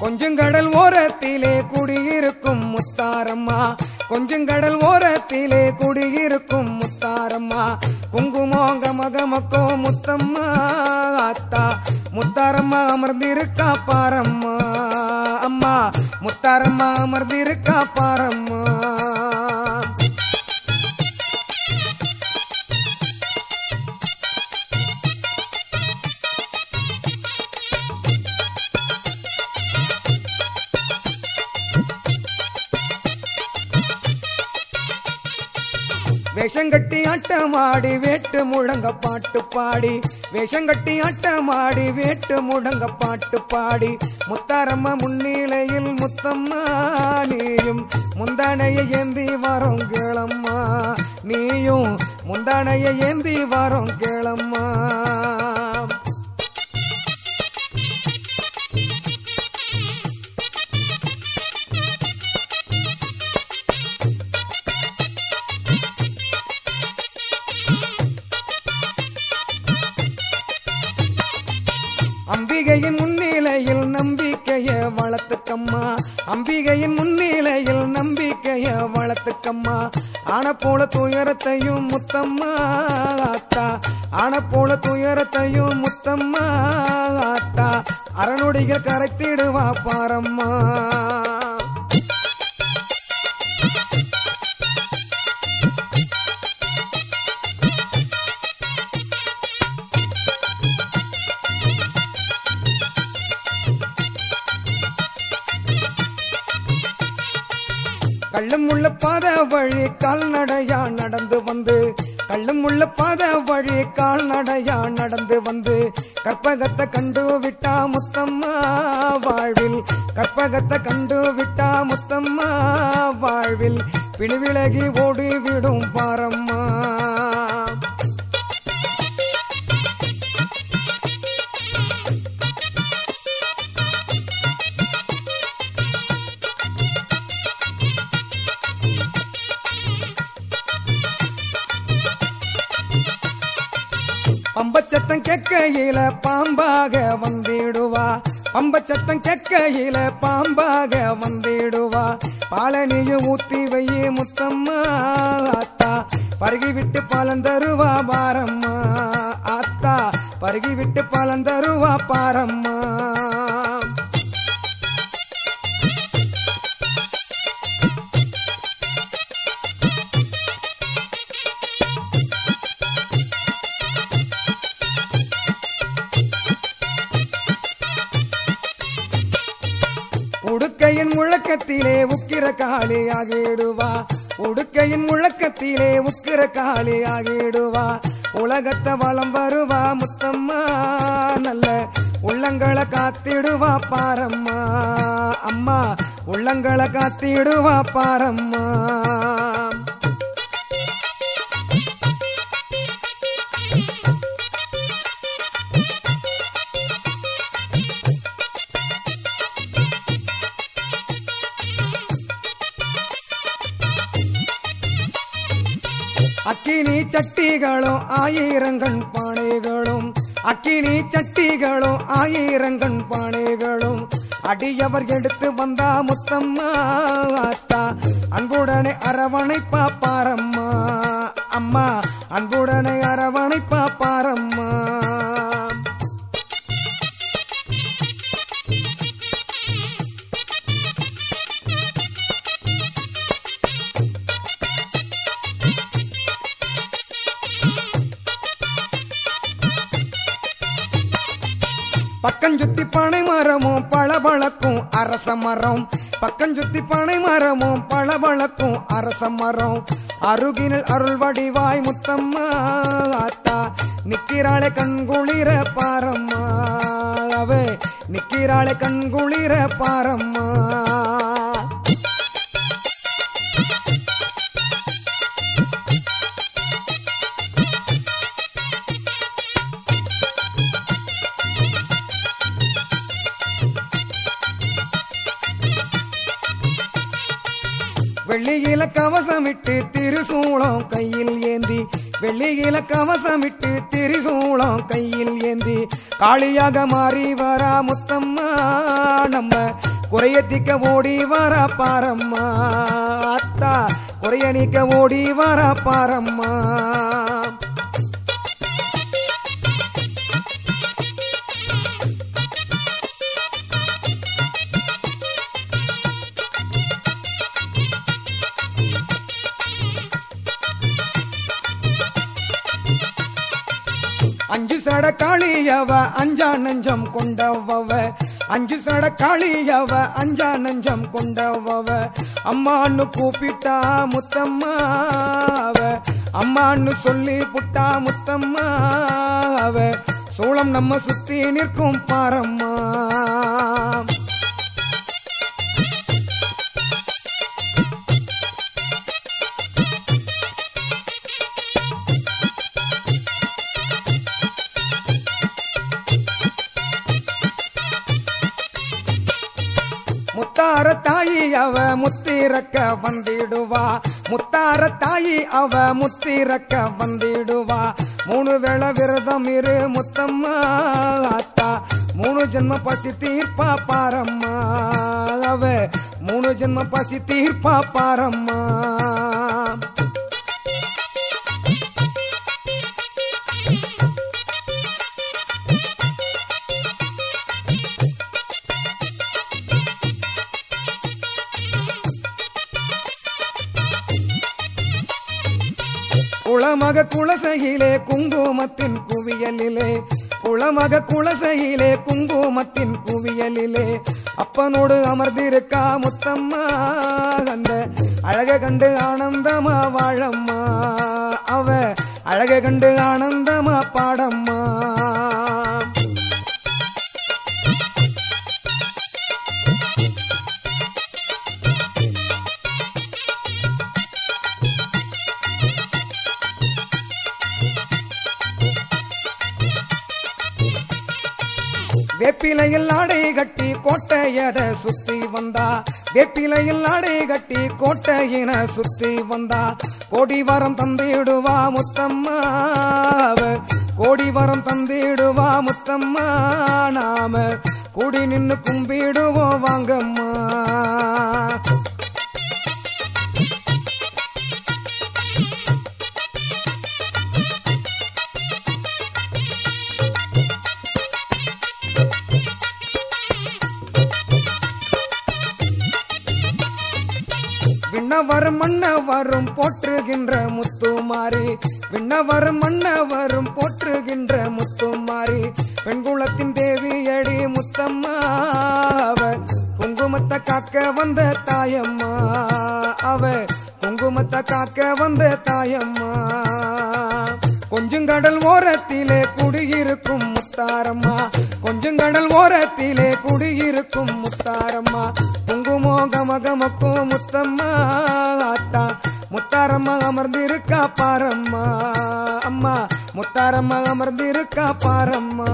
கொஞ்சங்கடல் ஓரத்திலே குடியிருக்கும் முத்தாரம்மா. கொஞ்சங்கடல் ஓரத்திலே குடியிருக்கும் முத்தாரம்மா. குங்குமோங்க மகமக்கோ முத்தம்மா அத்தா. முத்தாரம்மா அமர்ந்திருக்கா பாரம்மா. அம்மா முத்தாரம்மா அமர்ந்திருக்கா பாரம்மா. வேஷங்கட்டி ஆட்டமாடி வேட்டு முழங்க பாட்டு பாடி. வேஷங்கட்டி ஆட்டமாடி வேட்டு முழங்க பாட்டு பாடி. முத்தாரம்ம முன்னிலையில் முத்தம்மா நீயும் முந்தானையை ஏந்தி வரோம் கேளம்மா. நீயும் முந்தானையை ஏந்தி வரோம் கேளம்மா. அம்பிகையின் முன்னிலையில் நம்பிக்கைய வளர்த்துக்கம்மா. அம்பிகையின் முன்னிலையில் நம்பிக்கைய வளர்த்துக்கம்மா. ஆன போல துயரத்தையும் முத்தம்மா ஆத்தா. ஆன போல துயரத்தையும் முத்தம்மா ஆத்தா. அறநொடிகள் கரைத்திடுவா பாரம்மா. கள்ளம் உள்ள பாத வழி கால்நடையா நடந்து வந்து. கள்ளம் உள்ள பாத வழி கால்நடையா நடந்து வந்து. கற்பகத்தை கண்டு விட்டா முத்தம்மா வாழ்வில். கற்பகத்தை கண்டு விட்டா முத்தம்மா வாழ்வில். பிணிவிலகி ஓடிவிடும் பாரம்மா. சத்தம் கெக்கையில பாம்பாக வந்திடுவா. பம்ப சத்தம் கெக்கையில பாம்பாக வந்திடுவா. பாலனியும் ஊத்தி வைய முத்தம்மா ஆத்தா. பருகி விட்டு பலன் தருவா பாரம்மா ஆத்தா. பருகி விட்டு பலன் தருவா பாரம்மா. உடுக்கையின் முழக்கத்திலே உக்கிர காளியாகிடுவா உடுக்கையின் முழக்கத்திலே உக்கிர காளியாகிடுவா உலகத்தை வளம் வருவா முத்தம்மா. நல்ல உள்ளங்களை காத்திடுவா பாரம்மா. அம்மா உள்ளங்களை காத்திடுவா பாரம்மா. அக்கினி சட்டிகளும் ஆயிரங்கண் பானைகளும். அக்கினி சட்டிகளும் ஆயிரங்கண் பானைகளும். அடியவர் எடுத்து வந்தா முத்தம்மா ஆத்தா. அன்புடனே அரவணைப்பா பாரம்மா. அம்மா அன்புடனே அரவணைப்பா பக்கஞ்சுத்தி பனை மரமும் பளபளக்கும் அரச மரம். பக்கஞ்சுத்தி பனை மரமும் பளபளக்கும் அரச மரம். அருகினில் அருள் வடிவாய் முத்தம்மா ஆத்தா நிக்கிறாளே கண்குளிர பாரம்மா அவே நிக்கிறாளே கண்குளிர பாரம்மா. வெள்ளியில கவசமிட்டு திருசூளம் கையில் ஏந்தி வெள்ளியில கவசமிட்டு திரிசூலம் கையில் ஏந்தி காளியாக மாறி வரா முத்தம்மா நம்ம குறைய திக்க ஓடி வரா பாரம்மா. அத்தா குறைய நீக்க ஓடி வரா பாரம்மா. அஞ்சு சட காளியவ அஞ்சா நஞ்சம் கொண்டவவ. அஞ்சு சட காளியவ அஞ்சா நஞ்சம் கொண்டவவ. அம்மான்னு கூப்பிட்டா முத்தம்மாவ. அம்மான்னு சொல்லி புட்டா முத்தம்மாவ. சோளம் நம்ம சுத்தி நிற்கும் பாரம்மா. தாயி அவ முத்திரக்க வந்திடுவா. முத்தார தாயி அவ முத்திரக்க வந்திடுவா. மூணு வேளை விரதம் இரு முத்தம்மா அத்தா. மூணு ஜென்ம பசி தீர்ப்பா பாரம்மா அவ. மூணு ஜென்ம பசி தீர்ப்பா பாரம்மா. குளமக குளசையிலே குங்குமத்தின் குவியலிலே குளமக குளசையிலே குங்குமத்தின் குவியலிலே. அப்பனோடு அமர்ந்திருக்கா முத்தம்மா அந்த அழக கண்டு ஆனந்தமா வாழம்மா அவ அழக கண்டு ஆனந்தமா பாடம்மா. வேப்பிலையில் ஆடை கட்டி கோட்டையத சுத்தி வந்தா. வேப்பிலையில் ஆடை கட்டி கோட்டையின சுத்தி வந்தா. கோடி வரம் தந்திடுவா முத்தம்மா அவ கோடி வரம் தந்திடுவா முத்தம்மா நாம. கூடி நின்னு கும்பிடுவோம் வாங்கம்மா. விண்ணவரும் மன்னவரும் போற்றுகின்ற முத்துமாரி. விண்ணவரும் மன்னவரும் போற்றுகின்ற முத்துமாரி. பெண்குலத்தின் தேவியடி முத்தம்மா அவ குங்குமத்தை காக்க வந்த தாயம்மா அவ குங்குமத்தை காக்க வந்த தாயம்மா. கொஞ்சங்கடல் ஓரத்திலே குடியிருக்கும் முத்தாரம்மா. கொஞ்சங்கடல் ஓரத்திலே குடியிருக்கும் முத்தாரம்மா. குங்குமோ கமகமக்கும் முத்தம்மா ஆத்தா. முத்தாரம்மா அமர்ந்திருக்கா பாரம்மா அம்மா. முத்தாரம்மா அமர்ந்திருக்கா பாரம்மா.